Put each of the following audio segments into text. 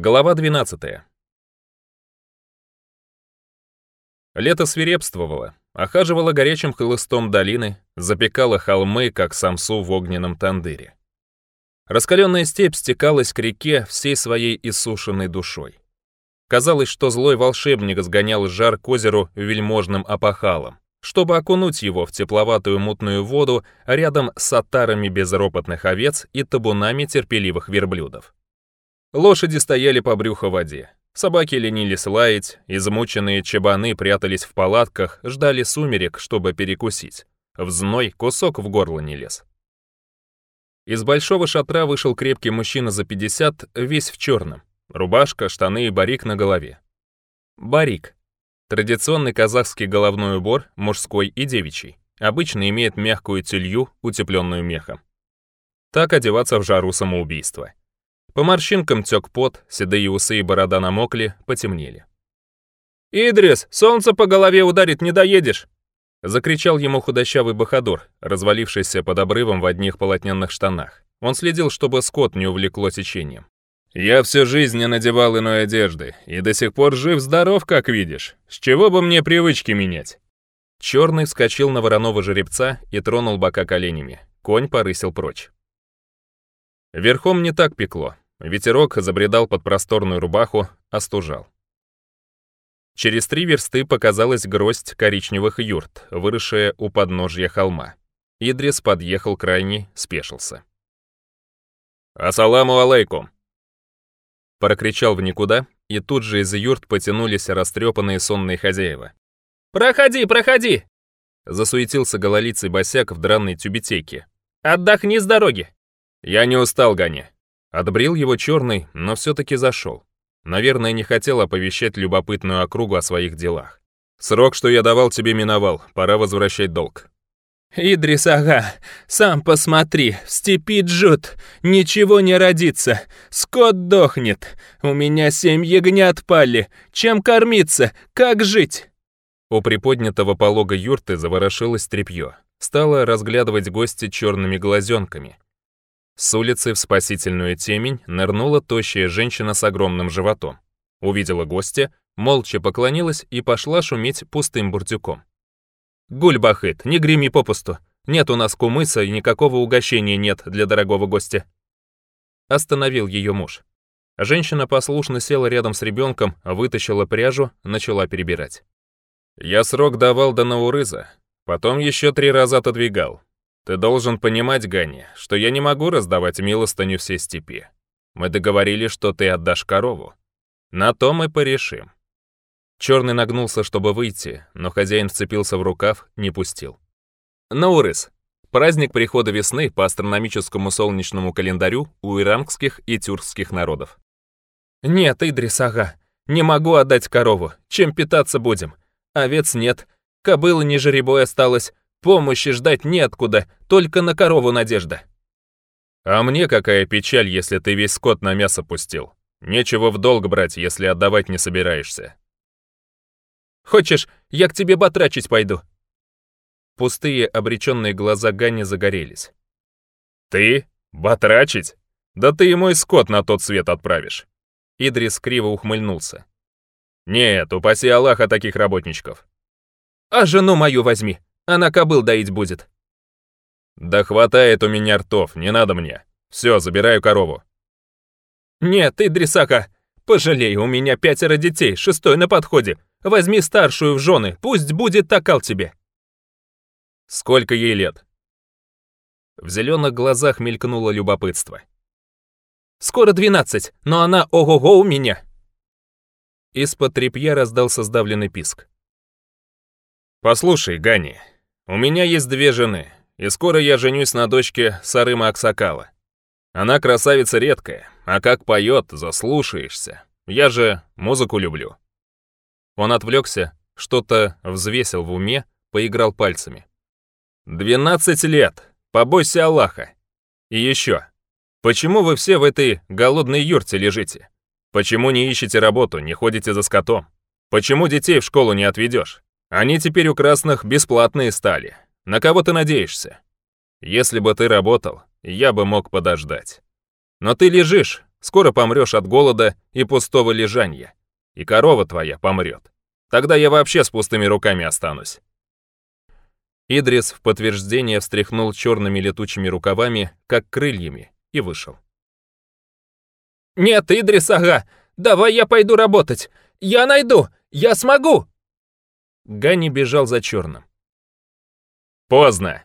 Глава 12. Лето свирепствовало, охаживало горячим хлыстом долины, запекало холмы, как самсу в огненном тандыре. Раскаленная степь стекалась к реке всей своей иссушенной душой. Казалось, что злой волшебник сгонял жар к озеру вельможным опахалом, чтобы окунуть его в тепловатую мутную воду рядом с отарами безропотных овец и табунами терпеливых верблюдов. Лошади стояли по брюхо в воде. Собаки ленились лаять, измученные чебаны прятались в палатках, ждали сумерек, чтобы перекусить. В зной кусок в горло не лез. Из большого шатра вышел крепкий мужчина за 50, весь в черном. Рубашка, штаны и барик на голове. Барик. Традиционный казахский головной убор, мужской и девичий. Обычно имеет мягкую тюлью, утепленную мехом. Так одеваться в жару самоубийства. По морщинкам тек пот, седые усы и борода намокли, потемнели. «Идрис, солнце по голове ударит, не доедешь!» Закричал ему худощавый бахадур, развалившийся под обрывом в одних полотненных штанах. Он следил, чтобы скот не увлекло течением. «Я всю жизнь не надевал иной одежды, и до сих пор жив-здоров, как видишь. С чего бы мне привычки менять?» Черный вскочил на вороного жеребца и тронул бока коленями. Конь порысил прочь. Верхом не так пекло, Ветерок забредал под просторную рубаху, остужал. Через три версты показалась гроздь коричневых юрт, выросшая у подножья холма. Идрис подъехал крайне, спешился. «Ассаламу алейкум!» Прокричал в никуда, и тут же из юрт потянулись растрепанные сонные хозяева. «Проходи, проходи!» Засуетился гололицый босяк в дранной тюбетейке. «Отдохни с дороги!» «Я не устал, Ганя!» Отбрил его черный, но все-таки зашел. Наверное, не хотел оповещать любопытную округу о своих делах. «Срок, что я давал, тебе миновал. Пора возвращать долг». «Идрис, ага, сам посмотри, в степи джут, ничего не родится, скот дохнет, у меня семь ягнят пали, чем кормиться, как жить?» У приподнятого полога юрты заворошилось тряпье, стала разглядывать гости черными глазенками – с улицы в спасительную темень нырнула тощая женщина с огромным животом. Увидела гостя, молча поклонилась и пошла шуметь пустым бурдюком. «Гульбахыт, не греми попусту. Нет у нас кумыса и никакого угощения нет для дорогого гостя». Остановил ее муж. Женщина послушно села рядом с ребенком, вытащила пряжу, начала перебирать. «Я срок давал до Наурыза, потом еще три раза отодвигал. Ты должен понимать, Ганни, что я не могу раздавать милостыню всей степи. Мы договорились, что ты отдашь корову. На то мы порешим». Черный нагнулся, чтобы выйти, но хозяин вцепился в рукав, не пустил. Наурыс. Праздник прихода весны по астрономическому солнечному календарю у иранских и тюркских народов. «Нет, Идрис, ага, не могу отдать корову. Чем питаться будем? Овец нет. Кобыла не жеребой осталась. Помощи ждать неоткуда, только на корову надежда». «А мне какая печаль, если ты весь скот на мясо пустил. Нечего в долг брать, если отдавать не собираешься». «Хочешь, я к тебе батрачить пойду?» Пустые обреченные глаза Ганни загорелись. «Ты? Батрачить? Да ты и мой скот на тот свет отправишь!» Идрис криво ухмыльнулся. «Нет, упаси Аллаха таких работничков!» «А жену мою возьми!» Она кобыл доить будет». «Да хватает у меня ртов, не надо мне. Все, забираю корову». «Нет, ты, дресака, пожалей, у меня пятеро детей, шестой на подходе. Возьми старшую в жены, пусть будет такал тебе». «Сколько ей лет?» В зеленых глазах мелькнуло любопытство. «Скоро двенадцать, но она ого-го у меня!» Из-под тряпья раздался сдавленный писк. «Послушай, Гани, у меня есть две жены, и скоро я женюсь на дочке Сары Аксакала. Она красавица редкая, а как поет, заслушаешься. Я же музыку люблю». Он отвлекся, что-то взвесил в уме, поиграл пальцами. «Двенадцать лет! Побойся Аллаха! И еще! Почему вы все в этой голодной юрте лежите? Почему не ищете работу, не ходите за скотом? Почему детей в школу не отведешь? Они теперь у красных бесплатные стали. На кого ты надеешься? Если бы ты работал, я бы мог подождать. Но ты лежишь, скоро помрешь от голода и пустого лежания. И корова твоя помрет. Тогда я вообще с пустыми руками останусь. Идрис в подтверждение встряхнул черными летучими рукавами, как крыльями, и вышел. «Нет, Идрис, ага, давай я пойду работать. Я найду, я смогу!» Ганни бежал за черным. «Поздно!»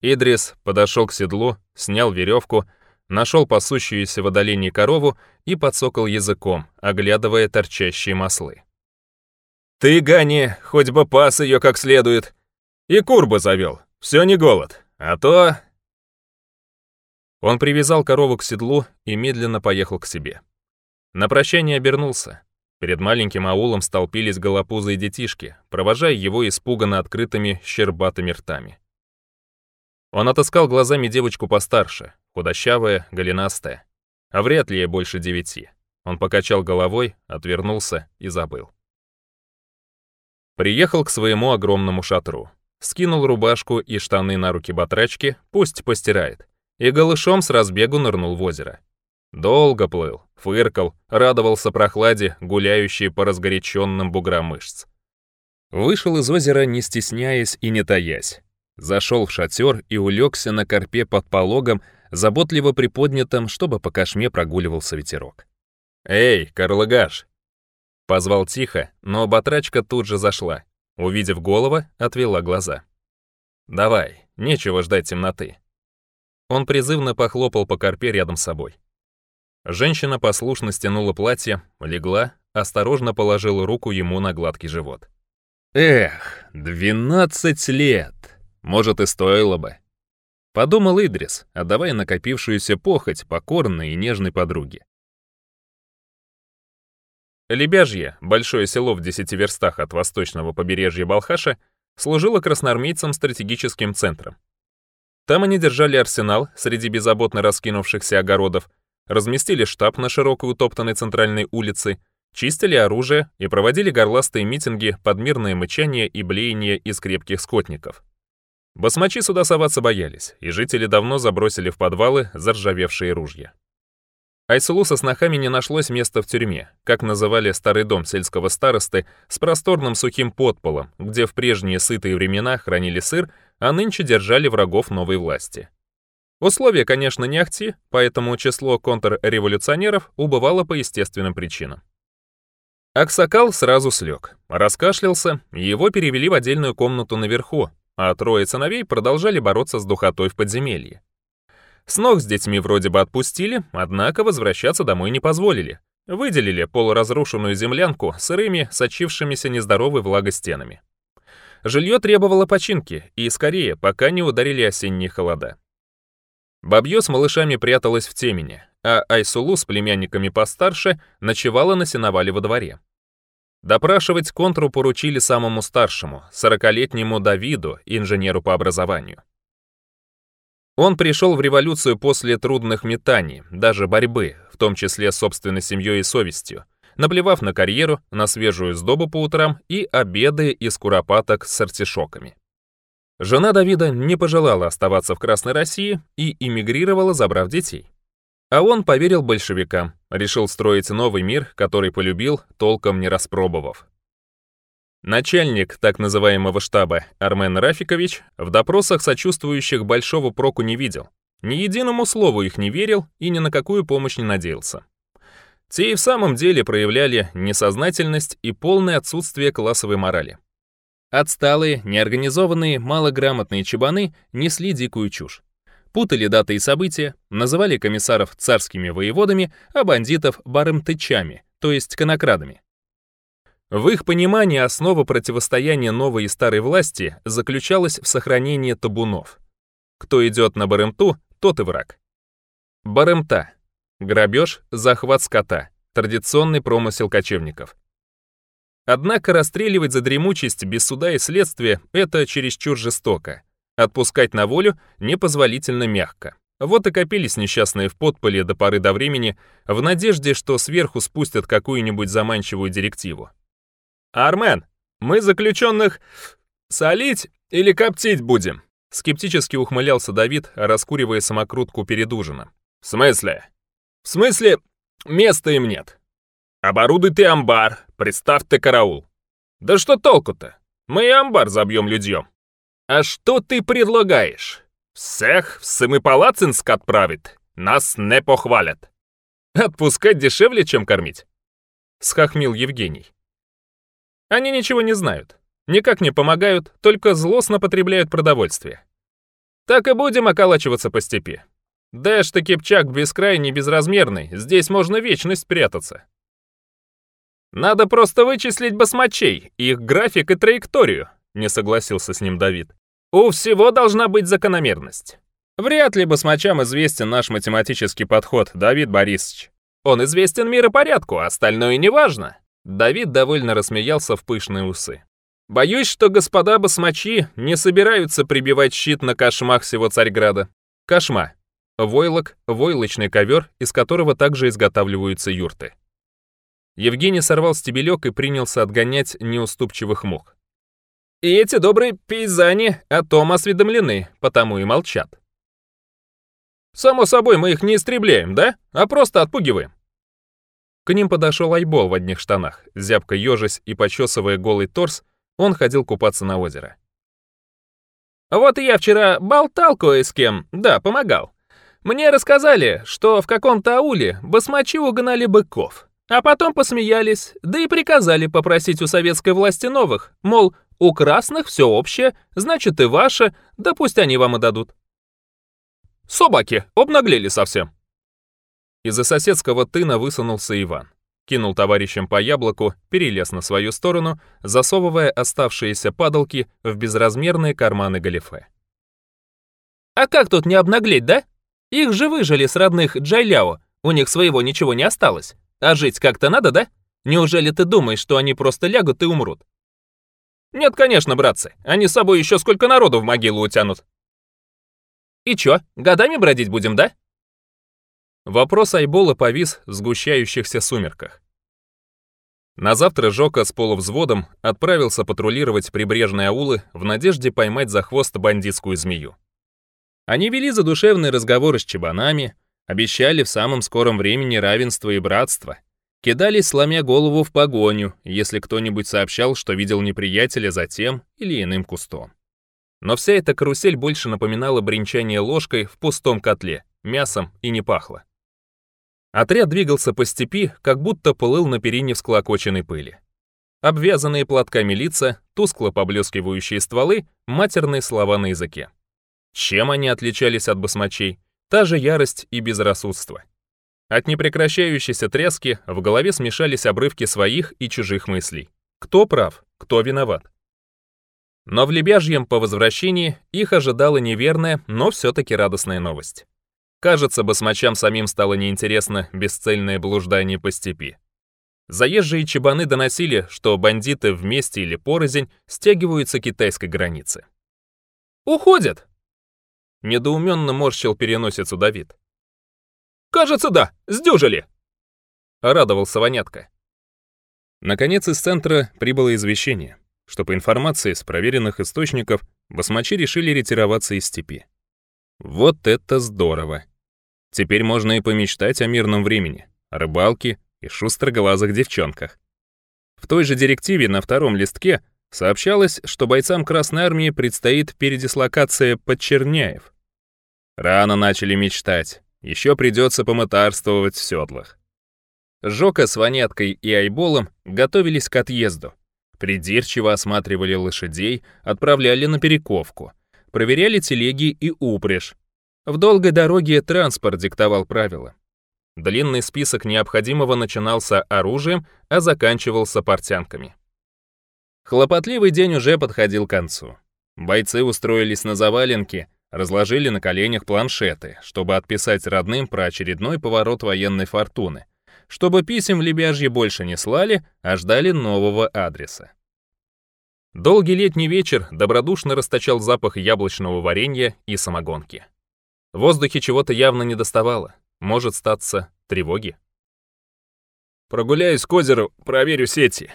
Идрис подошел к седлу, снял веревку, нашел пасущуюся в отдалении корову и подсокал языком, оглядывая торчащие маслы. «Ты, Ганни, хоть бы пас ее как следует! И кур бы завел, все не голод, а то...» Он привязал корову к седлу и медленно поехал к себе. На прощание обернулся. Перед маленьким аулом столпились голопузые детишки, провожая его испуганно открытыми щербатыми ртами. Он отыскал глазами девочку постарше, худощавая, голенастая. А вряд ли ей больше девяти. Он покачал головой, отвернулся и забыл. Приехал к своему огромному шатру. Скинул рубашку и штаны на руки батрачки, пусть постирает. И голышом с разбегу нырнул в озеро. Долго плыл, фыркал, радовался прохладе, гуляющей по разгоряченным буграм мышц. Вышел из озера, не стесняясь и не таясь. Зашел в шатер и улегся на корпе под пологом, заботливо приподнятым, чтобы по кошме прогуливался ветерок. «Эй, карлыгаш!» Позвал тихо, но батрачка тут же зашла. Увидев голова, отвела глаза. «Давай, нечего ждать темноты». Он призывно похлопал по корпе рядом с собой. Женщина послушно стянула платье, легла, осторожно положила руку ему на гладкий живот. «Эх, 12 лет! Может, и стоило бы!» Подумал Идрис, отдавая накопившуюся похоть покорной и нежной подруге. Лебяжье, большое село в 10 верстах от восточного побережья Балхаша, служило красноармейцам стратегическим центром. Там они держали арсенал среди беззаботно раскинувшихся огородов, разместили штаб на широкой утоптанной центральной улице, чистили оружие и проводили горластые митинги под мирное мычание и блеяние из крепких скотников. Басмачи сюда соваться боялись, и жители давно забросили в подвалы заржавевшие ружья. Айсулу со снохами не нашлось места в тюрьме, как называли старый дом сельского старосты с просторным сухим подполом, где в прежние сытые времена хранили сыр, а нынче держали врагов новой власти. Условия, конечно, не ахти, поэтому число контрреволюционеров убывало по естественным причинам. Аксакал сразу слег, раскашлялся, его перевели в отдельную комнату наверху, а трое сыновей продолжали бороться с духотой в подземелье. С ног с детьми вроде бы отпустили, однако возвращаться домой не позволили. Выделили полуразрушенную землянку сырыми, сочившимися нездоровой влагой стенами. Жилье требовало починки, и скорее, пока не ударили осенние холода. Бабье с малышами пряталась в темени, а Айсулу с племянниками постарше ночевала на сеновале во дворе. Допрашивать контру поручили самому старшему, сорокалетнему Давиду, инженеру по образованию. Он пришел в революцию после трудных метаний, даже борьбы, в том числе с собственной семьей и совестью, наплевав на карьеру, на свежую сдобу по утрам и обеды из куропаток с артишоками. Жена Давида не пожелала оставаться в Красной России и эмигрировала, забрав детей. А он поверил большевикам, решил строить новый мир, который полюбил, толком не распробовав. Начальник так называемого штаба Армен Рафикович в допросах сочувствующих большого проку не видел. Ни единому слову их не верил и ни на какую помощь не надеялся. Те и в самом деле проявляли несознательность и полное отсутствие классовой морали. Отсталые, неорганизованные, малограмотные чебаны несли дикую чушь. Путали даты и события, называли комиссаров царскими воеводами, а бандитов барымтычами, то есть конокрадами. В их понимании основа противостояния новой и старой власти заключалась в сохранении табунов. Кто идет на барымту, тот и враг. Барымта. Грабеж, захват скота. Традиционный промысел кочевников. Однако расстреливать за дремучесть без суда и следствия – это чересчур жестоко. Отпускать на волю непозволительно мягко. Вот и копились несчастные в подполе до поры до времени в надежде, что сверху спустят какую-нибудь заманчивую директиву. «Армен, мы заключенных солить или коптить будем?» Скептически ухмылялся Давид, раскуривая самокрутку перед ужином. «В смысле?» «В смысле, места им нет. Оборудуйте амбар, представьте караул. Да что толку-то? Мы и амбар забьем людьем. А что ты предлагаешь? Всех в Семипалацинск отправит. Нас не похвалят. Отпускать дешевле, чем кормить. Схохмил Евгений. Они ничего не знают. Никак не помогают, только злостно потребляют продовольствие. Так и будем околачиваться по степи. Дэш-то Кипчак бескрайний, безразмерный, здесь можно вечность прятаться. Надо просто вычислить басмачей, их график и траекторию, не согласился с ним Давид. У всего должна быть закономерность. Вряд ли басмачам известен наш математический подход, Давид Борисович. Он известен миропорядку, а остальное неважно. Давид довольно рассмеялся в пышные усы. Боюсь, что господа басмачи не собираются прибивать щит на кошмах всего Царьграда. Кошма. Войлок – войлочный ковер, из которого также изготавливаются юрты. Евгений сорвал стебелек и принялся отгонять неуступчивых мух. И эти добрые пейзани о том осведомлены, потому и молчат. Само собой, мы их не истребляем, да? А просто отпугиваем. К ним подошел Айбол в одних штанах, зябко ежась и почесывая голый торс, он ходил купаться на озеро. «А вот и я вчера болтал кое с кем, да, помогал. Мне рассказали, что в каком-то ауле басмачи угнали быков. А потом посмеялись, да и приказали попросить у советской власти новых, мол, у красных все общее, значит и ваше, да пусть они вам и дадут. Собаки обнаглели совсем. Из-за соседского тына высунулся Иван. Кинул товарищам по яблоку, перелез на свою сторону, засовывая оставшиеся падалки в безразмерные карманы галифе. «А как тут не обнаглеть, да? Их же выжили с родных Джайляо, у них своего ничего не осталось. А жить как-то надо, да? Неужели ты думаешь, что они просто лягут и умрут? Нет, конечно, братцы. Они с собой еще сколько народу в могилу утянут. И чё, годами бродить будем, да? Вопрос Айбола повис в сгущающихся сумерках. На завтра Жока с полувзводом отправился патрулировать прибрежные аулы в надежде поймать за хвост бандитскую змею. Они вели задушевные разговоры с чебанами, обещали в самом скором времени равенство и братство. Кидали, сломя голову в погоню, если кто-нибудь сообщал, что видел неприятеля за тем или иным кустом. Но вся эта карусель больше напоминала бренчание ложкой в пустом котле, мясом и не пахло. Отряд двигался по степи, как будто плыл на перине всклокоченной пыли. Обвязанные платками лица, тускло поблескивающие стволы, матерные слова на языке. Чем они отличались от басмачей? та же ярость и безрассудство. От непрекращающейся трески в голове смешались обрывки своих и чужих мыслей. Кто прав, кто виноват. Но в Лебяжьем по возвращении их ожидала неверная, но все-таки радостная новость. Кажется, басмачам самим стало неинтересно бесцельное блуждание по степи. Заезжие чебаны доносили, что бандиты вместе или порознь стягиваются к китайской границе. «Уходят!» — недоуменно морщил переносицу Давид. «Кажется, да, сдюжили!» — радовался Ванятка. Наконец из центра прибыло извещение, что по информации с проверенных источников басмачи решили ретироваться из степи. Вот это здорово! Теперь можно и помечтать о мирном времени, о рыбалке и шустроглазых девчонках. В той же директиве на втором листке — Сообщалось, что бойцам Красной Армии предстоит передислокация под Черняев. Рано начали мечтать. Еще придется помытарствовать в седлах. Жока с Ваняткой и Айболом готовились к отъезду. Придирчиво осматривали лошадей, отправляли на перековку. Проверяли телеги и упряжь. В долгой дороге транспорт диктовал правила. Длинный список необходимого начинался оружием, а заканчивался портянками. Хлопотливый день уже подходил к концу. Бойцы устроились на заваленке, разложили на коленях планшеты, чтобы отписать родным про очередной поворот военной фортуны, чтобы писем в Лебяжье больше не слали, а ждали нового адреса. Долгий летний вечер добродушно расточал запах яблочного варенья и самогонки. В воздухе чего-то явно недоставало, может статься тревоги. «Прогуляюсь к озеру, проверю сети»,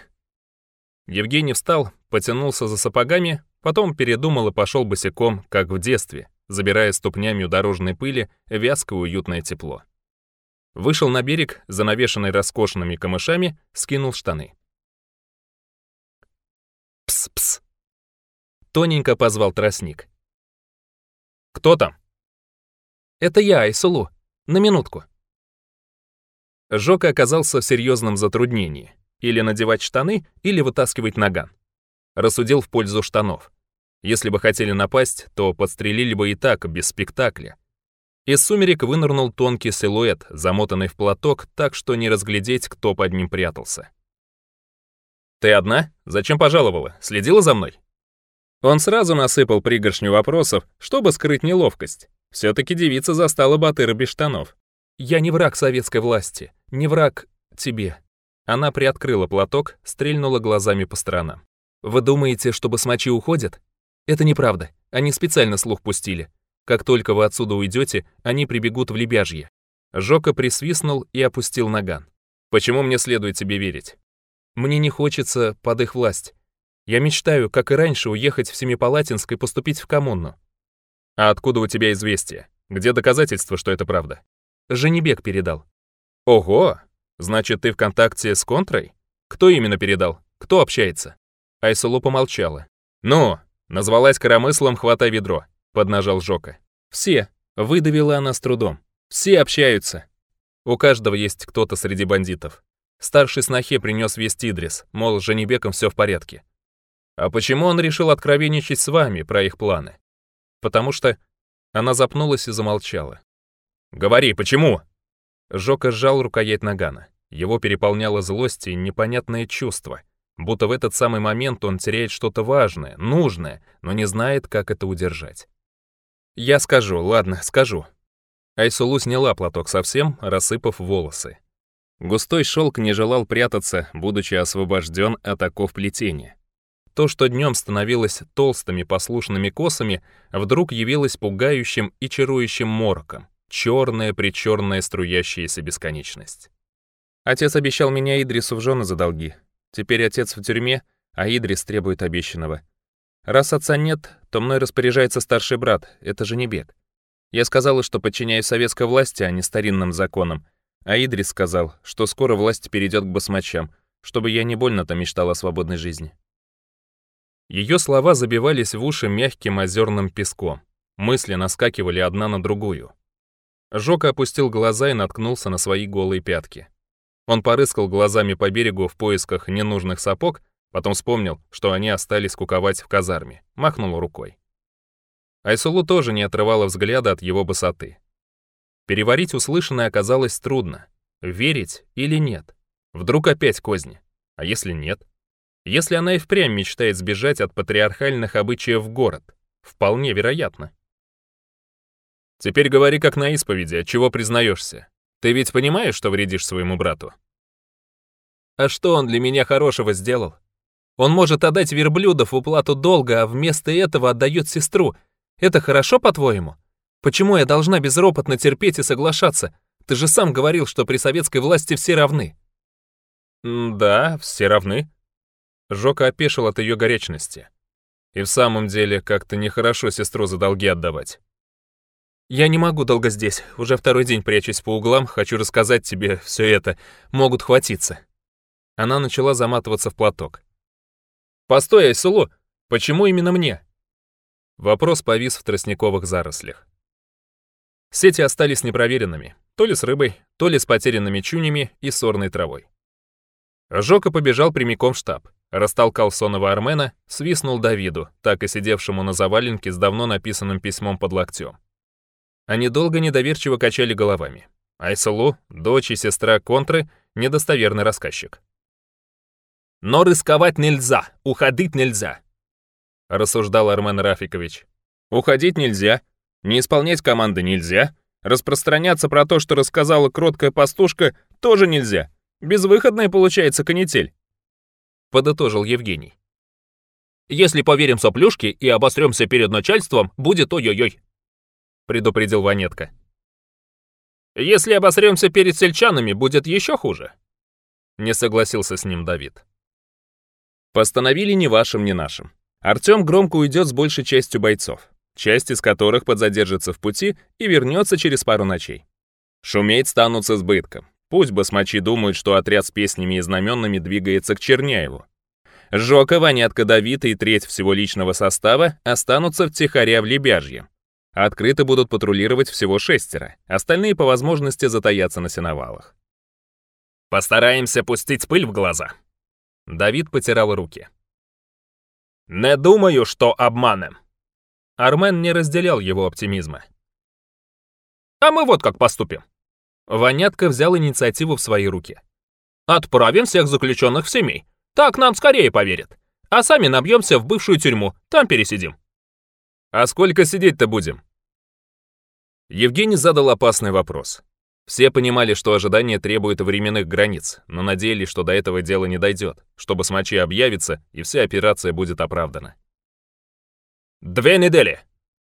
Евгений встал, потянулся за сапогами, потом передумал и пошел босиком, как в детстве, забирая ступнями у дорожной пыли вязкое уютное тепло. Вышел на берег, занавешенный роскошными камышами, скинул штаны. «Пс-пс!» Тоненько позвал тростник. «Кто там?» «Это я, Айсулу. На минутку». Жока оказался в серьезном затруднении. Или надевать штаны, или вытаскивать наган. Рассудил в пользу штанов. Если бы хотели напасть, то подстрелили бы и так, без спектакля. Из сумерек вынырнул тонкий силуэт, замотанный в платок, так что не разглядеть, кто под ним прятался. «Ты одна? Зачем пожаловала? Следила за мной?» Он сразу насыпал пригоршню вопросов, чтобы скрыть неловкость. Все-таки девица застала Батыра без штанов. «Я не враг советской власти, не враг тебе», она приоткрыла платок, стрельнула глазами по сторонам. «Вы думаете, чтобы смачи уходят?» «Это неправда. Они специально слух пустили. Как только вы отсюда уйдете, они прибегут в лебяжье». Жока присвистнул и опустил наган. «Почему мне следует тебе верить?» «Мне не хочется под их власть. Я мечтаю, как и раньше, уехать в Семипалатинск и поступить в коммуну». «А откуда у тебя известие? Где доказательства, что это правда?» «Женебек передал». «Ого! Значит, ты в контакте с Контрой? Кто именно передал? Кто общается? Айсулу помолчала. Ну, назвалась коромыслом, хватай ведро, поднажал Жока. Все, выдавила она с трудом. Все общаются. У каждого есть кто-то среди бандитов. Старший снохе принес весть Идрис, мол, с Женебеком все в порядке. А почему он решил откровенничать с вами про их планы? Потому что... Она запнулась и замолчала. «Говори, почему?» Жока сжал рукоять нагана. Его переполняло злость и непонятное чувство, будто в этот самый момент он теряет что-то важное, нужное, но не знает, как это удержать. «Я скажу, ладно, скажу». Айсулу сняла платок совсем, рассыпав волосы. Густой шелк не желал прятаться, будучи освобожден от оков плетения. То, что днем становилось толстыми послушными косами, вдруг явилось пугающим и чарующим мороком черная-причерная струящаяся бесконечность. Отец обещал меня Идрису в жены за долги. Теперь отец в тюрьме, а Идрис требует обещанного. Раз отца нет, то мной распоряжается старший брат, это же не бег. Я сказала, что подчиняюсь советской власти, а не старинным законам. А Идрис сказал, что скоро власть перейдет к басмачам, чтобы я не больно-то мечтала о свободной жизни. Ее слова забивались в уши мягким озерным песком. Мысли наскакивали одна на другую. Жока опустил глаза и наткнулся на свои голые пятки. Он порыскал глазами по берегу в поисках ненужных сапог, потом вспомнил, что они остались куковать в казарме, махнул рукой. Айсулу тоже не отрывала взгляда от его босоты. Переварить услышанное оказалось трудно. Верить или нет? Вдруг опять козни? А если нет? Если она и впрямь мечтает сбежать от патриархальных обычаев в город? Вполне вероятно. Теперь говори как на исповеди, от чего признаешься. Ты ведь понимаешь, что вредишь своему брату? А что он для меня хорошего сделал? Он может отдать верблюдов в уплату долга, а вместо этого отдает сестру. Это хорошо, по-твоему? Почему я должна безропотно терпеть и соглашаться? Ты же сам говорил, что при советской власти все равны. Да, все равны. Жока опешил от ее горячности. И в самом деле, как-то нехорошо сестру за долги отдавать. Я не могу долго здесь. Уже второй день прячусь по углам, хочу рассказать тебе все это. Могут хватиться. Она начала заматываться в платок. Постой, Айсулу, почему именно мне? Вопрос повис в тростниковых зарослях. Сети остались непроверенными, то ли с рыбой, то ли с потерянными чунями и сорной травой. Жока побежал прямиком в штаб, растолкал сонного Армена, свистнул Давиду, так и сидевшему на заваленке с давно написанным письмом под локтем. Они долго недоверчиво качали головами. Айсалу, дочь и сестра Контры, недостоверный рассказчик. «Но рисковать нельзя, уходить нельзя», — рассуждал Армен Рафикович. «Уходить нельзя, не исполнять команды нельзя, распространяться про то, что рассказала кроткая пастушка, тоже нельзя. Безвыходная получается канитель», — подытожил Евгений. «Если поверим соплюшке и обострёмся перед начальством, будет ой-ой-ой», предупредил Ванетка. «Если обосремся перед сельчанами, будет еще хуже», — не согласился с ним Давид. Постановили ни вашим, ни нашим. Артем громко уйдет с большей частью бойцов, часть из которых подзадержится в пути и вернется через пару ночей. Шуметь станут с избытком. Пусть басмачи думают, что отряд с песнями и знаменами двигается к Черняеву. Жока, Ванятка, Давид и треть всего личного состава останутся втихаря в Лебяжье, Открыто будут патрулировать всего шестеро, остальные по возможности затаятся на сеновалах. «Постараемся пустить пыль в глаза». Давид потирал руки. «Не думаю, что обманем. Армен не разделял его оптимизма. «А мы вот как поступим». Ванятка взял инициативу в свои руки. «Отправим всех заключенных в семей. Так нам скорее поверят. А сами набьемся в бывшую тюрьму, там пересидим». «А сколько сидеть-то будем?» Евгений задал опасный вопрос. Все понимали, что ожидание требует временных границ, но надеялись, что до этого дела не дойдет, что басмачи объявится, и вся операция будет оправдана. «Две недели!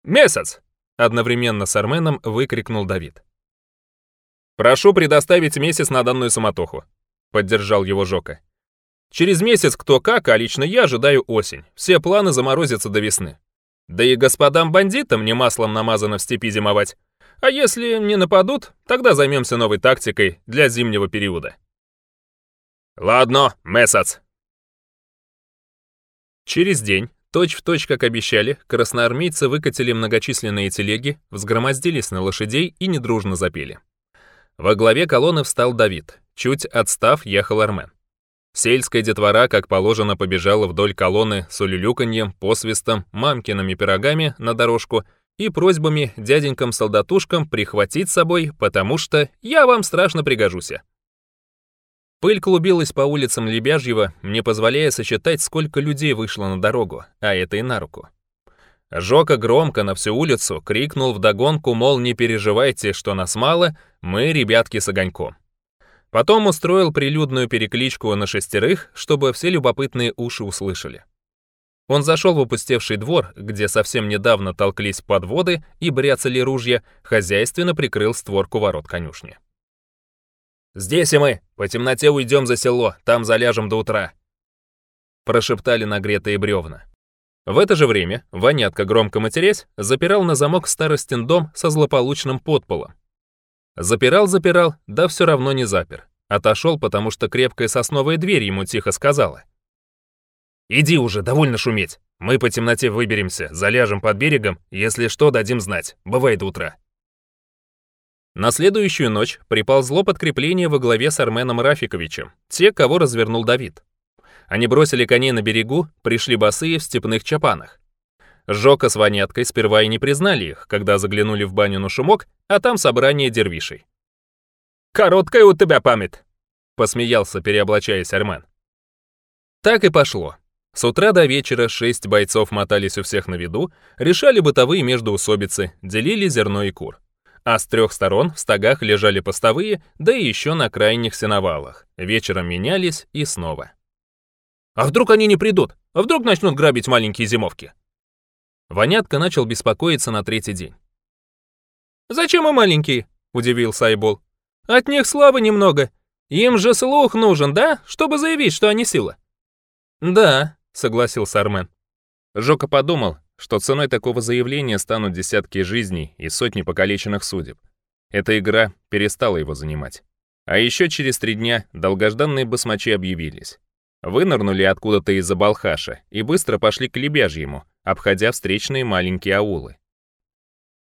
Месяц!» — одновременно с Арменом выкрикнул Давид. «Прошу предоставить месяц на данную суматоху», — поддержал его Жока. «Через месяц кто как, а лично я ожидаю осень. Все планы заморозятся до весны. Да и господам бандитам не маслом намазано в степи зимовать. А если не нападут, тогда займемся новой тактикой для зимнего периода. Ладно, месяц. Через день, точь в точь, как обещали, красноармейцы выкатили многочисленные телеги, взгромоздились на лошадей и недружно запели. Во главе колонны встал Давид, чуть отстав ехал Армен. Сельская детвора, как положено, побежала вдоль колонны с улюлюканьем, посвистом, мамкиными пирогами на дорожку и просьбами дяденькам-солдатушкам прихватить с собой, потому что я вам страшно пригожуся. Пыль клубилась по улицам Лебяжьего, не позволяя сосчитать, сколько людей вышло на дорогу, а это и на руку. Жока громко на всю улицу крикнул вдогонку, мол, не переживайте, что нас мало, мы ребятки с огоньком. Потом устроил прилюдную перекличку на шестерых, чтобы все любопытные уши услышали. Он зашел в опустевший двор, где совсем недавно толклись подводы и бряцали ружья, хозяйственно прикрыл створку ворот конюшни. «Здесь и мы! По темноте уйдем за село, там заляжем до утра!» Прошептали нагретые бревна. В это же время Ванятка, громко матерясь, запирал на замок старостин дом со злополучным подполом, Запирал, запирал, да все равно не запер. Отошел, потому что крепкая сосновая дверь ему тихо сказала. «Иди уже, довольно шуметь. Мы по темноте выберемся, заляжем под берегом, если что, дадим знать. Бывает утро". На следующую ночь приползло подкрепление во главе с Арменом Рафиковичем, те, кого развернул Давид. Они бросили коней на берегу, пришли босые в степных чапанах. Жока с Ваняткой сперва и не признали их, когда заглянули в баню на шумок, а там собрание дервишей. «Короткая у тебя память!» — посмеялся, переоблачаясь Армен. Так и пошло. С утра до вечера шесть бойцов мотались у всех на виду, решали бытовые междуусобицы, делили зерно и кур. А с трех сторон в стогах лежали постовые, да и еще на крайних сеновалах. Вечером менялись и снова. «А вдруг они не придут? А вдруг начнут грабить маленькие зимовки?» Вонятка начал беспокоиться на третий день. «Зачем мы маленькие?» — удивился Айбол. «От них славы немного. Им же слух нужен, да? Чтобы заявить, что они сила». «Да», — согласился Армен. Жока подумал, что ценой такого заявления станут десятки жизней и сотни покалеченных судеб. Эта игра перестала его занимать. А еще через три дня долгожданные басмачи объявились. Вынырнули откуда-то из-за Балхаша и быстро пошли к Лебяжьему, обходя встречные маленькие аулы.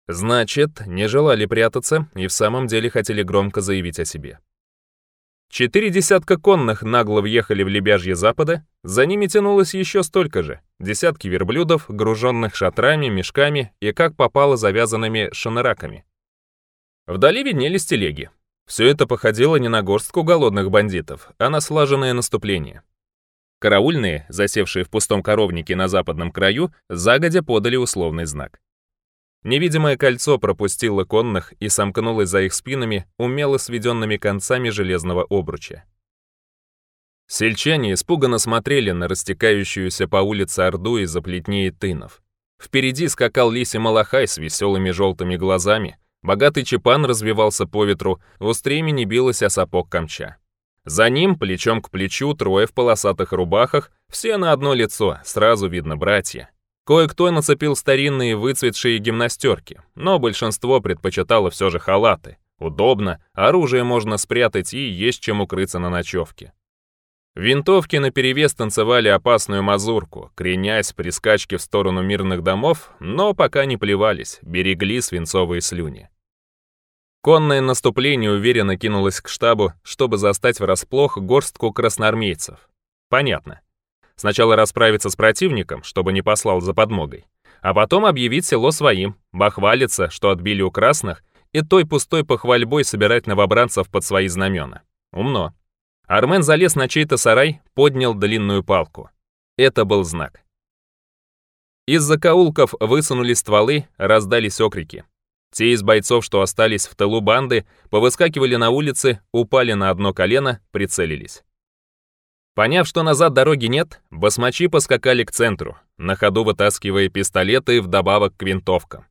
Значит, не желали прятаться и в самом деле хотели громко заявить о себе. Четыре десятка конных нагло въехали в лебяжье запада, за ними тянулось еще столько же, десятки верблюдов, груженных шатрами, мешками и как попало завязанными шанараками. Вдали виднелись телеги. Все это походило не на горстку голодных бандитов, а на слаженное наступление. Караульные, засевшие в пустом коровнике на западном краю, загодя подали условный знак. Невидимое кольцо пропустило конных и сомкнулось за их спинами умело сведенными концами железного обруча. Сельчане испуганно смотрели на растекающуюся по улице Орду из-за плетней тынов. Впереди скакал лисий малахай с веселыми желтыми глазами, богатый чепан развивался по ветру, у стремени билась о сапог камча. За ним, плечом к плечу, трое в полосатых рубахах, все на одно лицо, сразу видно братья. Кое-кто нацепил старинные выцветшие гимнастерки, но большинство предпочитало все же халаты. Удобно, оружие можно спрятать и есть чем укрыться на ночевке. Винтовки наперевес танцевали опасную мазурку, кренясь при скачке в сторону мирных домов, но пока не плевались, берегли свинцовые слюни. Конное наступление уверенно кинулось к штабу, чтобы застать врасплох горстку красноармейцев. Понятно. Сначала расправиться с противником, чтобы не послал за подмогой, а потом объявить село своим, бахвалиться, что отбили у красных, и той пустой похвальбой собирать новобранцев под свои знамена. Умно. Армен залез на чей-то сарай, поднял длинную палку. Это был знак. Из закоулков высунули стволы, раздались окрики. Те из бойцов, что остались в тылу банды, повыскакивали на улицы, упали на одно колено, прицелились. Поняв, что назад дороги нет, басмачи поскакали к центру, на ходу вытаскивая пистолеты вдобавок к винтовкам.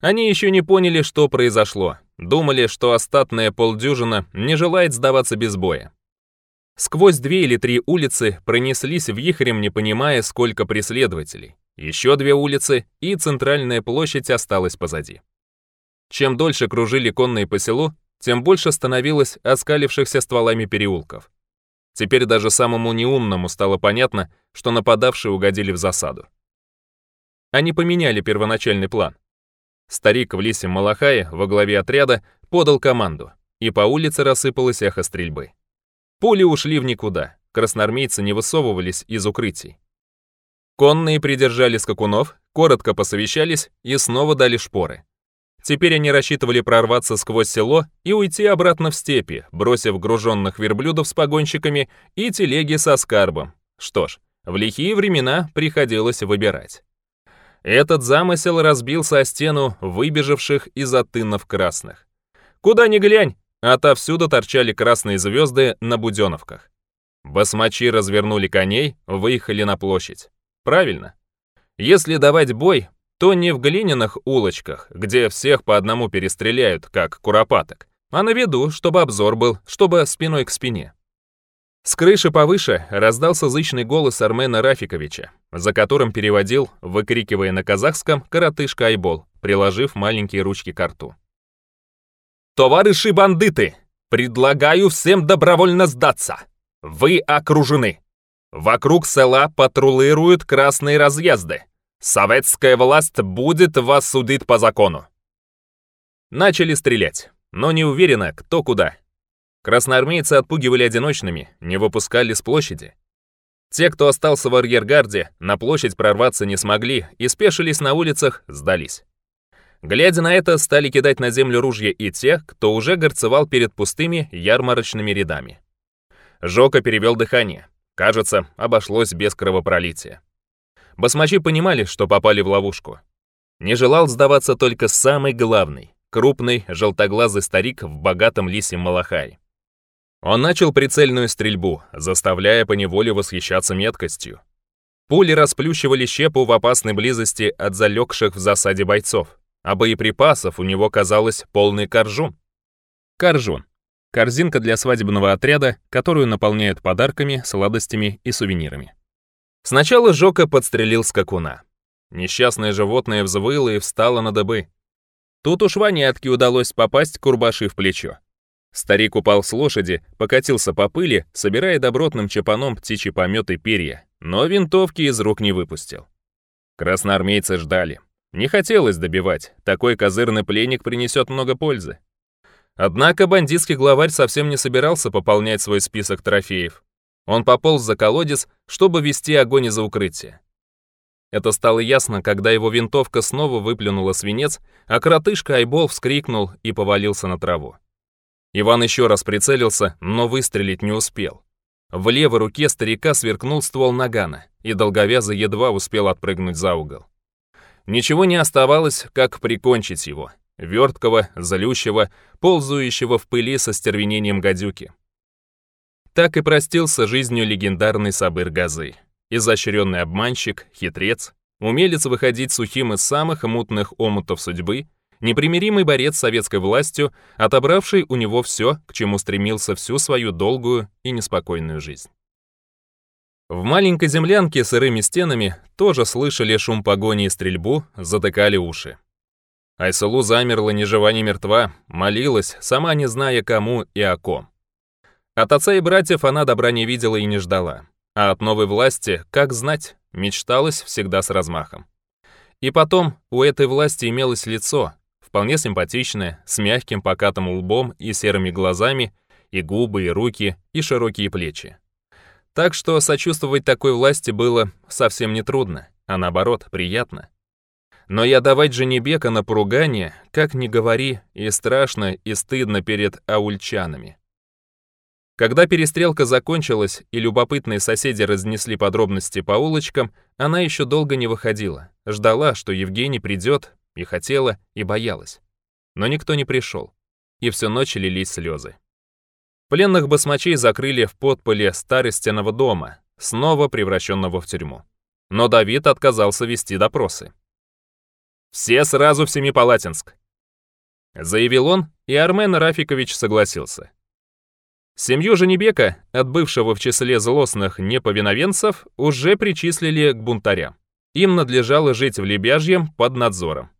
Они еще не поняли, что произошло, думали, что остатная полдюжина не желает сдаваться без боя. Сквозь две или три улицы пронеслись вихрем, не понимая, сколько преследователей. Еще две улицы, и центральная площадь осталась позади. Чем дольше кружили конные по селу, тем больше становилось оскалившихся стволами переулков. Теперь даже самому неумному стало понятно, что нападавшие угодили в засаду. Они поменяли первоначальный план. Старик в лисе Малахае во главе отряда подал команду, и по улице рассыпалось эхо стрельбы. Пули ушли в никуда, красноармейцы не высовывались из укрытий. Конные придержали скакунов, коротко посовещались и снова дали шпоры. Теперь они рассчитывали прорваться сквозь село и уйти обратно в степи, бросив груженных верблюдов с погонщиками и телеги со скарбом. Что ж, в лихие времена приходилось выбирать. Этот замысел разбился о стену выбежавших из атынов красных. Куда ни глянь, отовсюду торчали красные звезды на буденовках. Басмачи развернули коней, выехали на площадь. Правильно. Если давать бой, то не в глиняных улочках, где всех по одному перестреляют, как куропаток, а на виду, чтобы обзор был, чтобы спиной к спине. С крыши повыше раздался зычный голос Армена Рафиковича, за которым переводил, выкрикивая на казахском, коротышка Айбол, приложив маленькие ручки к рту. «Товарищи бандиты, предлагаю всем добровольно сдаться. Вы окружены. Вокруг села патрулируют красные разъезды. Советская власть будет вас судить по закону. Начали стрелять, но не уверенно, кто куда. Красноармейцы отпугивали одиночными, не выпускали с площади. Те, кто остался в арьергарде, на площадь прорваться не смогли и спешились на улицах, сдались. Глядя на это, стали кидать на землю ружья и тех, кто уже горцевал перед пустыми ярмарочными рядами. Жока перевел дыхание. Кажется, обошлось без кровопролития. Басмачи понимали, что попали в ловушку. Не желал сдаваться только самый главный, крупный, желтоглазый старик в богатом лисе Малахай. Он начал прицельную стрельбу, заставляя поневоле восхищаться меткостью. Пули расплющивали щепу в опасной близости от залегших в засаде бойцов, а боеприпасов у него казалось полный коржун. Коржун. Корзинка для свадебного отряда, которую наполняют подарками, сладостями и сувенирами. Сначала Жока подстрелил скакуна. Несчастное животное взвыло и встало на дыбы. Тут уж Ванятке удалось попасть Курбаши в плечо. Старик упал с лошади, покатился по пыли, собирая добротным чапаном птичий помет и перья, но винтовки из рук не выпустил. Красноармейцы ждали. Не хотелось добивать, такой козырный пленник принесет много пользы. Однако бандитский главарь совсем не собирался пополнять свой список трофеев. Он пополз за колодец, чтобы вести огонь из-за укрытия. Это стало ясно, когда его винтовка снова выплюнула свинец, а кротышка Айбол вскрикнул и повалился на траву. Иван еще раз прицелился, но выстрелить не успел. В левой руке старика сверкнул ствол нагана, и долговязый едва успел отпрыгнуть за угол. Ничего не оставалось, как прикончить его, верткого, злющего, ползающего в пыли со стервенением гадюки. Так и простился жизнью легендарный Сабыр Газы. Изощренный обманщик, хитрец, умелец выходить сухим из самых мутных омутов судьбы, непримиримый борец с советской властью, отобравший у него все, к чему стремился всю свою долгую и неспокойную жизнь. В маленькой землянке с сырыми стенами тоже слышали шум погони и стрельбу, затыкали уши. Айсалу замерла ни жива, ни мертва, молилась, сама не зная кому и о ком. От отца и братьев она добра не видела и не ждала. А от новой власти, как знать, мечталась всегда с размахом. И потом, у этой власти имелось лицо, вполне симпатичное, с мягким покатым лбом и серыми глазами, и губы, и руки, и широкие плечи. Так что сочувствовать такой власти было совсем нетрудно, а наоборот, приятно. Но и отдавать Женебека на поругание, как ни говори, и страшно, и стыдно перед аульчанами. Когда перестрелка закончилась и любопытные соседи разнесли подробности по улочкам, она еще долго не выходила, ждала, что Евгений придет, и хотела, и боялась. Но никто не пришел, и всю ночь лились слезы. Пленных басмачей закрыли в подполе старостяного дома, снова превращенного в тюрьму. Но Давид отказался вести допросы. «Все сразу в Семипалатинск!» Заявил он, и Армен Рафикович согласился. Семью Женебека, отбывшего в числе злостных неповиновенцев, уже причислили к бунтарям. Им надлежало жить в Лебяжьем под надзором.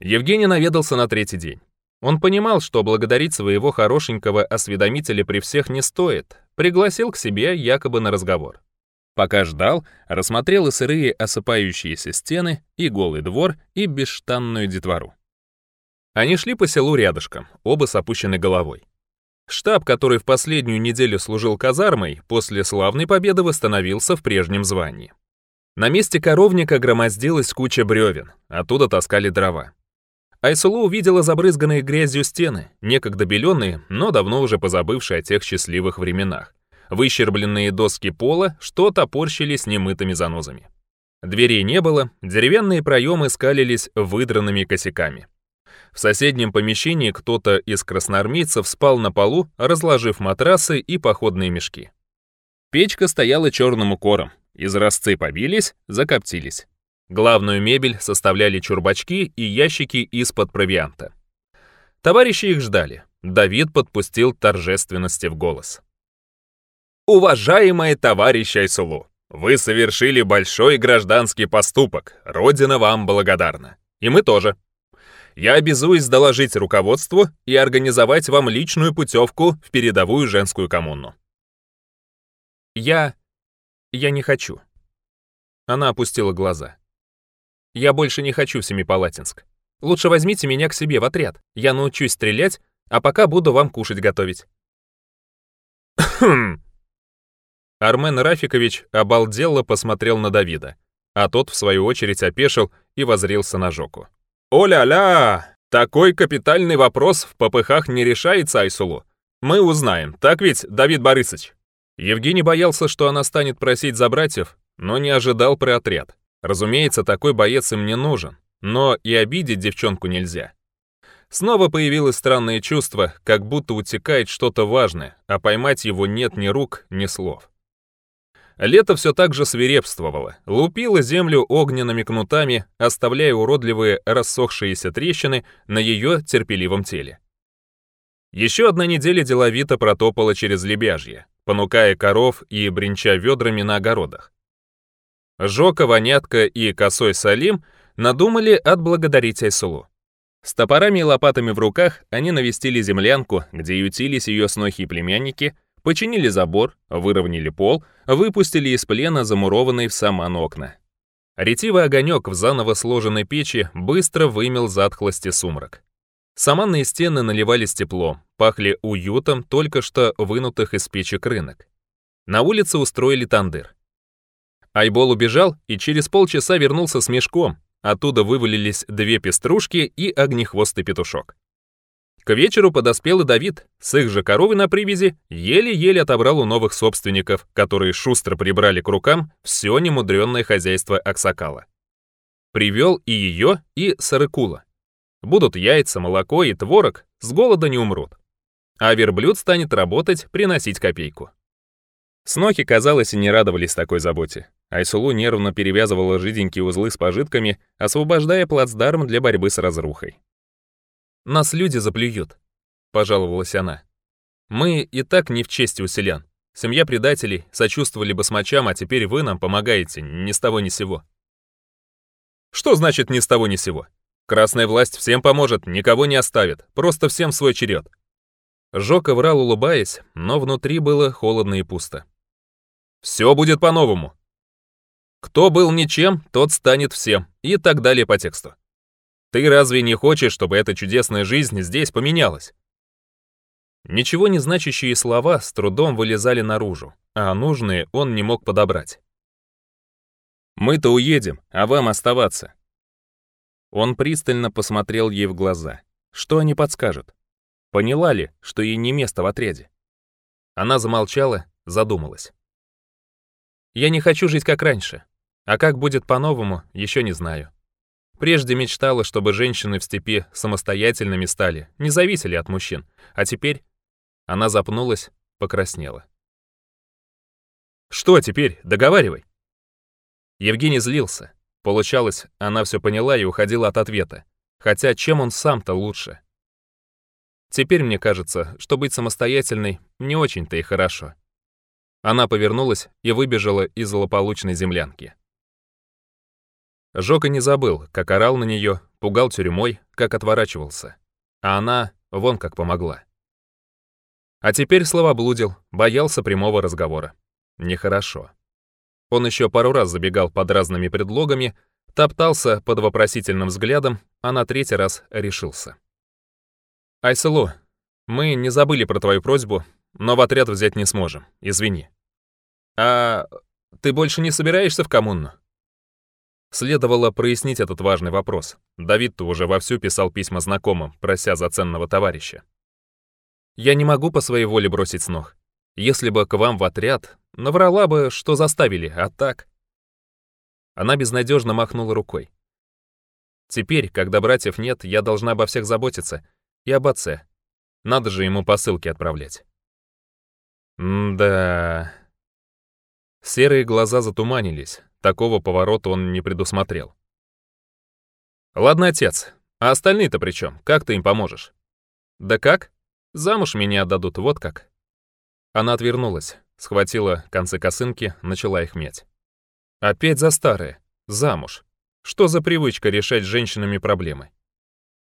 Евгений наведался на третий день. Он понимал, что благодарить своего хорошенького осведомителя при всех не стоит, пригласил к себе якобы на разговор. Пока ждал, рассмотрел и сырые осыпающиеся стены, и голый двор, и бесштанную детвору. Они шли по селу рядышком, оба с опущенной головой. Штаб, который в последнюю неделю служил казармой, после славной победы восстановился в прежнем звании. На месте коровника громоздилась куча бревен, оттуда таскали дрова. Айсулу увидела забрызганные грязью стены, некогда беленые, но давно уже позабывшие о тех счастливых временах. Выщербленные доски пола, что-то топорщились немытыми занозами. Дверей не было, деревянные проемы скалились выдранными косяками. В соседнем помещении кто-то из красноармейцев спал на полу, разложив матрасы и походные мешки. Печка стояла черным укором. Изразцы побились, закоптились. Главную мебель составляли чурбачки и ящики из-под провианта. Товарищи их ждали. Давид подпустил торжественности в голос. «Уважаемые товарищи Айсулу, вы совершили большой гражданский поступок. Родина вам благодарна. И мы тоже. Я обязуюсь доложить руководству и организовать вам личную путевку в передовую женскую коммуну. Я... я не хочу. Она опустила глаза. Я больше не хочу в Семипалатинск. Лучше возьмите меня к себе в отряд. Я научусь стрелять, а пока буду вам кушать готовить. Хм. Армен Рафикович обалдело посмотрел на Давида, а тот, в свою очередь, опешил и возрился на Жоку. «О-ля-ля! Такой капитальный вопрос в попыхах не решается Айсулу. Мы узнаем, так ведь, Давид Борисович?» Евгений боялся, что она станет просить за братьев, но не ожидал про отряд. Разумеется, такой боец им не нужен, но и обидеть девчонку нельзя. Снова появилось странное чувство, как будто утекает что-то важное, а поймать его нет ни рук, ни слов. Лето все так же свирепствовало, лупило землю огненными кнутами, оставляя уродливые рассохшиеся трещины на ее терпеливом теле. Еще одна неделя деловито протопала через лебяжье, понукая коров и бренча ведрами на огородах. Жока, Вонятка и Косой Салим надумали отблагодарить Айсулу. С топорами и лопатами в руках они навестили землянку, где ютились ее снохи и племянники — починили забор, выровняли пол, выпустили из плена замурованные в саман окна. Ретивый огонек в заново сложенной печи быстро вымел затхлости сумрак. Саманные стены наливались теплом, пахли уютом только что вынутых из печи крынок. На улице устроили тандыр. Айбол убежал и через полчаса вернулся с мешком. Оттуда вывалились две пеструшки и огнехвостый петушок. К вечеру подоспел и Давид. С их же коровы на привязи еле-еле отобрал у новых собственников, которые шустро прибрали к рукам все немудренное хозяйство Аксакала. Привел и ее, и Сарыкула. Будут яйца, молоко и творог, с голода не умрут. А верблюд станет работать, приносить копейку. Снохи, казалось, и не радовались такой заботе. Айсулу нервно перевязывала жиденькие узлы с пожитками, освобождая плацдарм для борьбы с разрухой. Нас люди заплюют», — пожаловалась она. «Мы и так не в чести у селян. Семья предателей сочувствовали басмачам, а теперь вы нам помогаете ни с того ни сего». «Что значит ни с того ни сего? Красная власть всем поможет, никого не оставит, просто всем свой черед». Жока врал, улыбаясь, но внутри было холодно и пусто. «Все будет по-новому», кто был ничем, тот станет всем, и так далее по тексту. Ты разве не хочешь, чтобы эта чудесная жизнь здесь поменялась? Ничего не значащие слова с трудом вылезали наружу, а нужные он не мог подобрать. «Мы-то уедем, а вам оставаться». Он пристально посмотрел ей в глаза. Что они подскажут? Поняла ли, что ей не место в отряде? Она замолчала, задумалась. «Я не хочу жить как раньше, а как будет по-новому, еще не знаю. Прежде мечтала, чтобы женщины в степи самостоятельными стали, не зависели от мужчин. А теперь она запнулась, покраснела. «Что теперь? Договаривай!» Евгений злился. Получалось, она все поняла и уходила от ответа. Хотя чем он сам-то лучше? Теперь мне кажется, что быть самостоятельной не очень-то и хорошо. Она повернулась и выбежала из злополучной землянки. Жока не забыл, как орал на нее, пугал тюрьмой, как отворачивался. А она вон как помогла. А теперь слова блудил, боялся прямого разговора. Нехорошо. Он еще пару раз забегал под разными предлогами, топтался под вопросительным взглядом, а на третий раз решился. «Айсело, мы не забыли про твою просьбу, но в отряд взять не сможем, извини». «А ты больше не собираешься в коммуну?» Следовало прояснить этот важный вопрос. Давид-то уже вовсю писал письма знакомым, прося за ценного товарища. «Я не могу по своей воле бросить с ног. Если бы к вам в отряд, наврала бы, что заставили, а так...» Она безнадежно махнула рукой. «Теперь, когда братьев нет, я должна обо всех заботиться. И об отце. Надо же ему посылки отправлять». М «Да...» Серые глаза затуманились. Такого поворота он не предусмотрел. «Ладно, отец, а остальные-то при чем? Как ты им поможешь?» «Да как? Замуж меня отдадут, вот как». Она отвернулась, схватила концы косынки, начала их мять. «Опять за старые. Замуж. Что за привычка решать с женщинами проблемы?»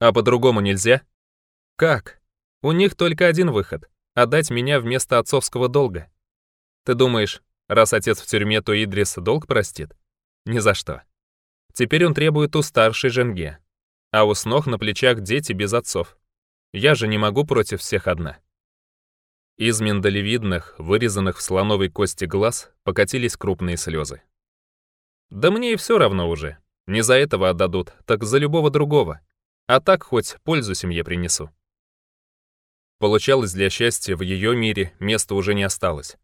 «А по-другому нельзя?» «Как? У них только один выход — отдать меня вместо отцовского долга. Ты думаешь, Раз отец в тюрьме, то Идриса долг простит? Ни за что. Теперь он требует у старшей женге. А у сног на плечах дети без отцов. Я же не могу против всех одна. Из миндалевидных, вырезанных в слоновой кости глаз, покатились крупные слезы. Да мне и все равно уже. Не за этого отдадут, так за любого другого. А так хоть пользу семье принесу. Получалось для счастья в ее мире места уже не осталось.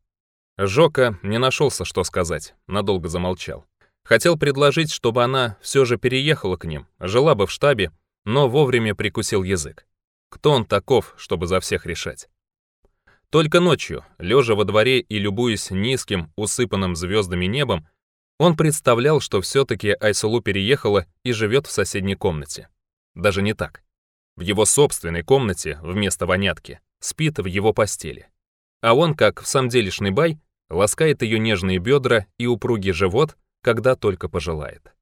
Жока не нашелся, что сказать, надолго замолчал. Хотел предложить, чтобы она все же переехала к ним, жила бы в штабе, но вовремя прикусил язык. Кто он таков, чтобы за всех решать? Только ночью, лежа во дворе и любуясь низким, усыпанным звездами небом, он представлял, что все-таки Айсулу переехала и живет в соседней комнате. Даже не так. В его собственной комнате, вместо вонятки, спит в его постели. А он, как в самом самделишный бай, ласкает ее нежные бедра и упругий живот, когда только пожелает.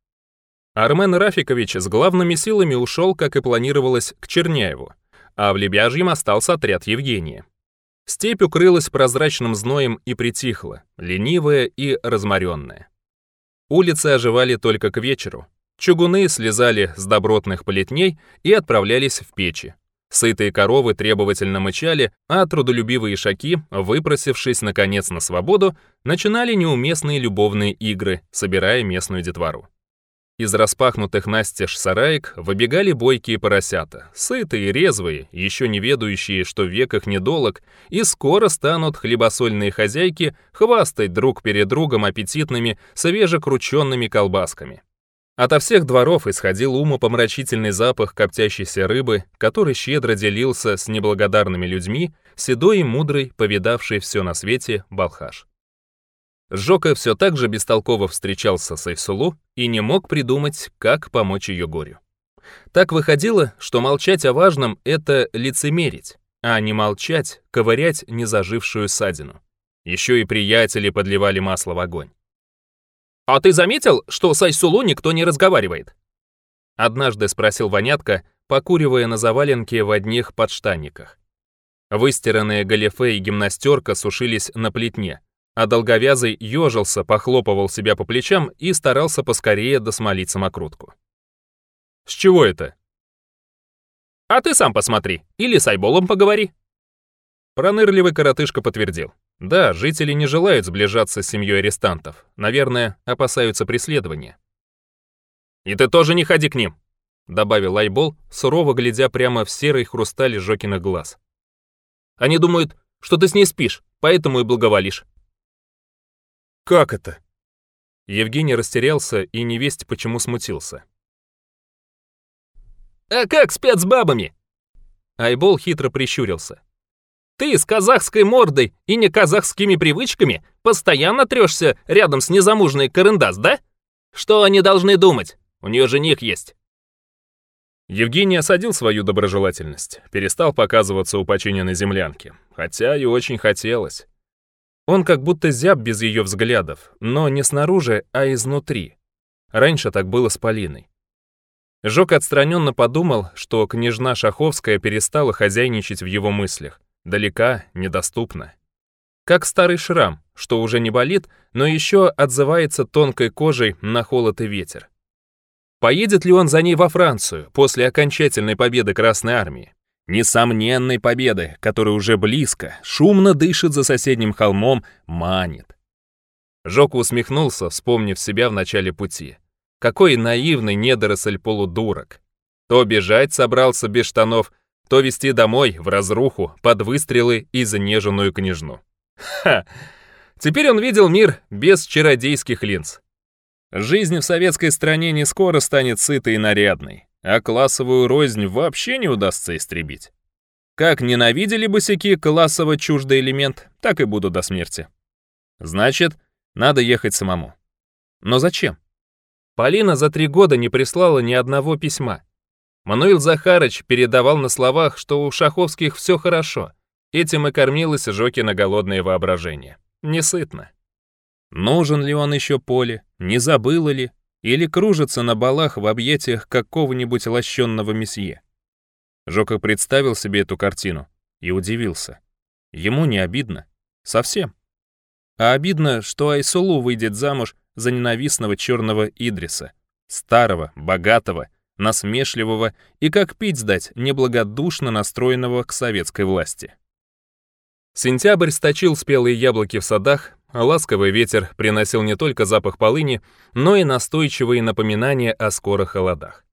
Армен Рафикович с главными силами ушел, как и планировалось, к Черняеву, а в Лебяжьем остался отряд Евгения. Степь укрылась прозрачным зноем и притихла, ленивая и разморенная. Улицы оживали только к вечеру. Чугуны слезали с добротных полетней и отправлялись в печи, Сытые коровы требовательно мычали, а трудолюбивые шаки, выпросившись наконец на свободу, начинали неуместные любовные игры, собирая местную детвору. Из распахнутых настежь сараек выбегали бойкие поросята, сытые, резвые, еще не ведающие, что век их недолог, и скоро станут хлебосольные хозяйки хвастать друг перед другом аппетитными, свежекрученными колбасками. Ото всех дворов исходил умопомрачительный запах коптящейся рыбы, который щедро делился с неблагодарными людьми, седой и мудрый, повидавший все на свете, Балхаш. Жока все так же бестолково встречался с Айсулу и не мог придумать, как помочь ее горю. Так выходило, что молчать о важном — это лицемерить, а не молчать — ковырять незажившую садину. Еще и приятели подливали масло в огонь. «А ты заметил, что с Айсулу никто не разговаривает?» Однажды спросил Ванятка, покуривая на заваленке в одних подштанниках. Выстиранные галифе и гимнастерка сушились на плетне, а долговязый ежился, похлопывал себя по плечам и старался поскорее досмолить самокрутку. «С чего это?» «А ты сам посмотри, или с Айболом поговори». Пронырливый коротышка подтвердил. Да, жители не желают сближаться с семьей арестантов. Наверное, опасаются преследования. «И ты тоже не ходи к ним!» — добавил Айбол, сурово глядя прямо в серый хрусталь Жокиных глаз. «Они думают, что ты с ней спишь, поэтому и благоволишь». «Как это?» Евгений растерялся и невесть почему смутился. «А как спят с бабами?» Айбол хитро прищурился. Ты с казахской мордой и не казахскими привычками постоянно трешься рядом с незамужной Карендас, да? Что они должны думать? У нее жених есть. Евгений осадил свою доброжелательность, перестал показываться у починенной землянки, хотя и очень хотелось. Он как будто зяб без ее взглядов, но не снаружи, а изнутри. Раньше так было с Полиной. Жок отстраненно подумал, что княжна Шаховская перестала хозяйничать в его мыслях далека, недоступна. Как старый шрам, что уже не болит, но еще отзывается тонкой кожей на холод и ветер. Поедет ли он за ней во Францию после окончательной победы Красной Армии? Несомненной победы, которая уже близко, шумно дышит за соседним холмом, манит. Жоку усмехнулся, вспомнив себя в начале пути. Какой наивный недоросль полудурок. То бежать собрался без штанов, то вести домой, в разруху, под выстрелы и занеженную княжну. Ха! Теперь он видел мир без чародейских линз. Жизнь в советской стране не скоро станет сытой и нарядной, а классовую рознь вообще не удастся истребить. Как ненавидели босяки классово чуждый элемент, так и буду до смерти. Значит, надо ехать самому. Но зачем? Полина за три года не прислала ни одного письма — Мануил Захарыч передавал на словах, что у Шаховских все хорошо. Этим и кормилось Жокина голодное воображение. Несытно. Нужен ли он еще поле? Не забыла ли? Или кружится на балах в объятиях какого-нибудь лощенного месье? Жока представил себе эту картину и удивился. Ему не обидно. Совсем. А обидно, что Айсулу выйдет замуж за ненавистного черного Идриса. Старого, богатого, насмешливого и, как пить сдать, неблагодушно настроенного к советской власти. Сентябрь сточил спелые яблоки в садах, а ласковый ветер приносил не только запах полыни, но и настойчивые напоминания о скорых холодах.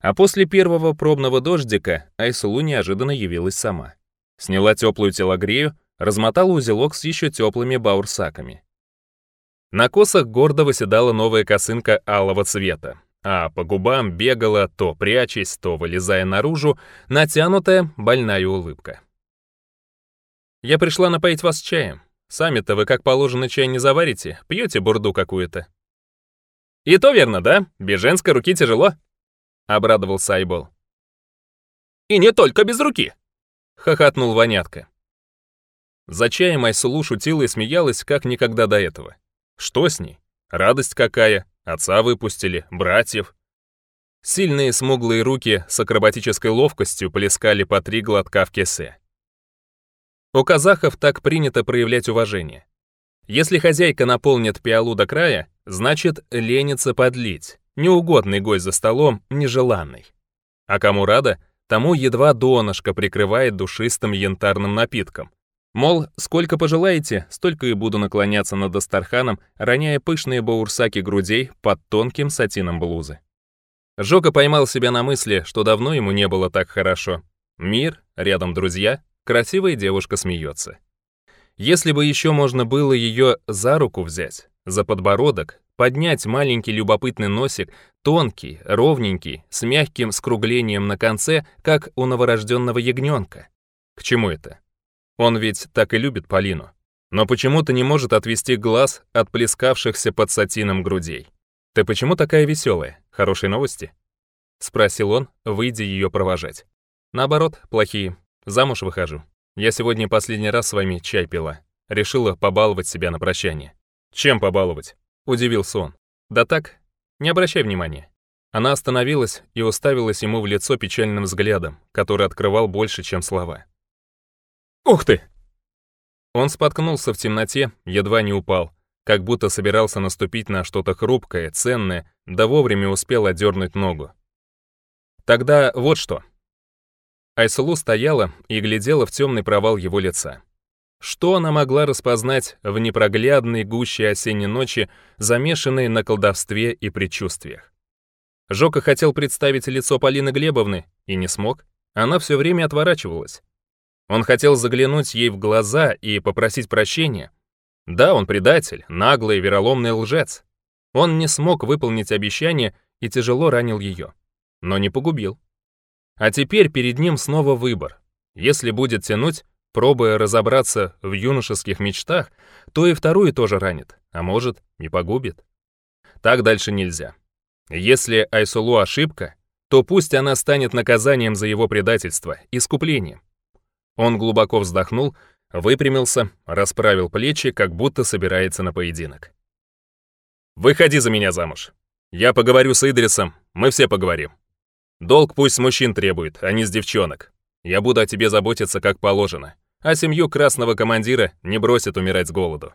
А после первого пробного дождика Айсулу неожиданно явилась сама. Сняла теплую телогрею, размотала узелок с еще теплыми баурсаками. На косах гордо выседала новая косынка алого цвета, а по губам бегала, то прячась, то вылезая наружу, натянутая больная улыбка. «Я пришла напоить вас чаем. Сами-то вы, как положено, чай не заварите, пьете бурду какую-то». «И то верно, да? Без женской руки тяжело», — обрадовался Айбол. «И не только без руки», — хохотнул Вонятка. За чаем Айсулу шутила и смеялась, как никогда до этого. Что с ней? Радость какая? Отца выпустили, братьев. Сильные смуглые руки с акробатической ловкостью плескали по три глотка в кесе. У казахов так принято проявлять уважение. Если хозяйка наполнит пиалу до края, значит, ленится подлить, неугодный гость за столом, нежеланный. А кому рада, тому едва донышко прикрывает душистым янтарным напитком. Мол, сколько пожелаете, столько и буду наклоняться над Астарханом, роняя пышные баурсаки грудей под тонким сатином блузы. Жока поймал себя на мысли, что давно ему не было так хорошо. Мир, рядом друзья, красивая девушка смеется. Если бы еще можно было ее за руку взять, за подбородок, поднять маленький любопытный носик, тонкий, ровненький, с мягким скруглением на конце, как у новорожденного ягненка. К чему это? Он ведь так и любит Полину. Но почему-то не может отвести глаз от плескавшихся под сатином грудей. «Ты почему такая веселая? Хорошие новости?» — спросил он, выйдя ее провожать. «Наоборот, плохие. Замуж выхожу. Я сегодня последний раз с вами чай пила. Решила побаловать себя на прощание». «Чем побаловать?» — удивился он. «Да так, не обращай внимания». Она остановилась и уставилась ему в лицо печальным взглядом, который открывал больше, чем слова. «Ух ты!» Он споткнулся в темноте, едва не упал, как будто собирался наступить на что-то хрупкое, ценное, да вовремя успел одернуть ногу. Тогда вот что. Айсулу стояла и глядела в темный провал его лица. Что она могла распознать в непроглядной гуще осенней ночи, замешанной на колдовстве и предчувствиях? Жока хотел представить лицо Полины Глебовны и не смог. Она все время отворачивалась. Он хотел заглянуть ей в глаза и попросить прощения. Да, он предатель, наглый, вероломный лжец. Он не смог выполнить обещание и тяжело ранил ее. Но не погубил. А теперь перед ним снова выбор. Если будет тянуть, пробуя разобраться в юношеских мечтах, то и вторую тоже ранит, а может, не погубит. Так дальше нельзя. Если Айсулу ошибка, то пусть она станет наказанием за его предательство, искуплением. Он глубоко вздохнул, выпрямился, расправил плечи, как будто собирается на поединок. «Выходи за меня замуж. Я поговорю с Идрисом, мы все поговорим. Долг пусть с мужчин требует, а не с девчонок. Я буду о тебе заботиться как положено, а семью красного командира не бросит умирать с голоду».